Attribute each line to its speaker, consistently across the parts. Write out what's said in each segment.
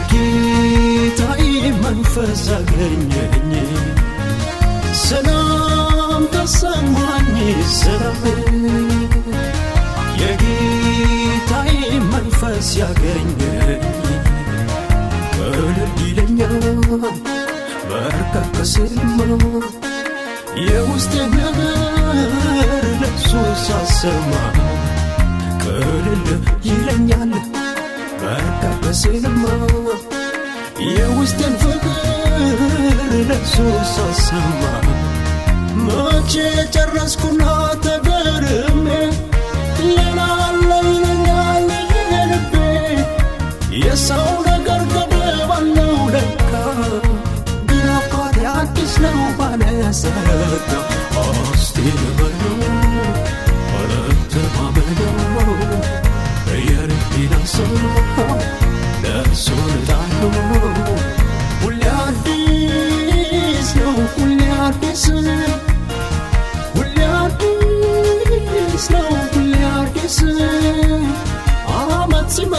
Speaker 1: የጌታዬ መንፈስ አገኘኝ ሰላም ተሰማኝ ሰላም የጌታዬ መንፈስ ያገኘኝ ቅልል ይለኛል በርከክ ስልማ ነገር ለሱ ሳሰማ ቅልል ይለኛል ስልማ የውስጥን ፍቅር ለሱ ሳሰማ መቼ ጨረስኩና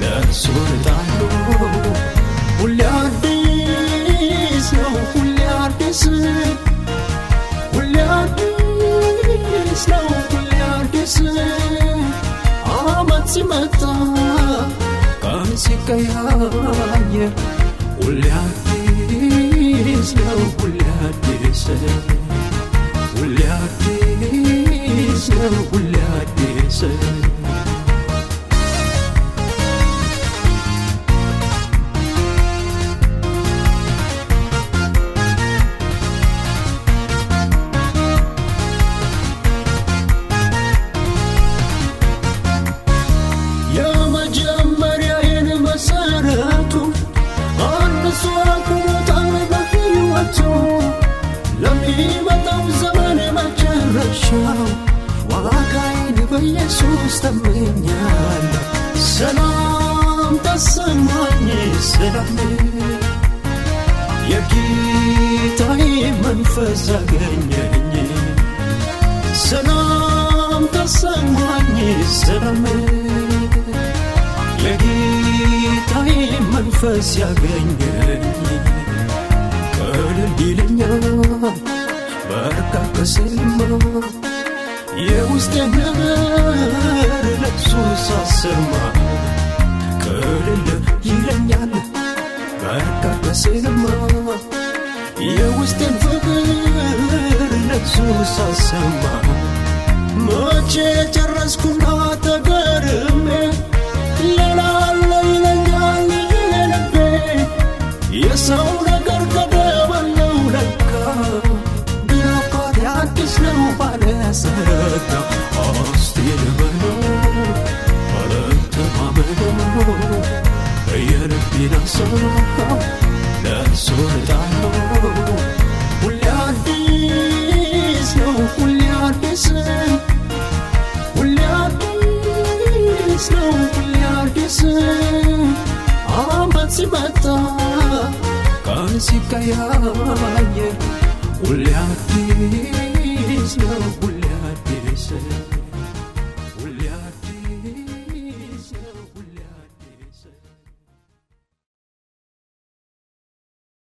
Speaker 1: لا صورة عنه واللي عديس لو واللي عديس واللي عديس لو واللي عديس عرامات سمتا قاسك يا عير واللي لو واللي عديس واللي عديس لو واللي عديس መጨረሻው ዋጋዬን በኢየሱስ ተመኛለሁ ሰላም ተሰማኝ ሰላም። የጌታዬ መንፈስ አገኘኝ። ሰላም ተሰማኝ ሰላም። የጌታዬ መንፈስ ያገኘኝ። ቅልል ይለኛል በርካከ ስልማ የውስጥ ነገር ለሱ ሳሰማ ቅልል ይለኛል። በርካከ ስልማ የውስጥን ፍቅር ለሱ ሳሰማ መቼ ጨረስኩና ተገርሜ yar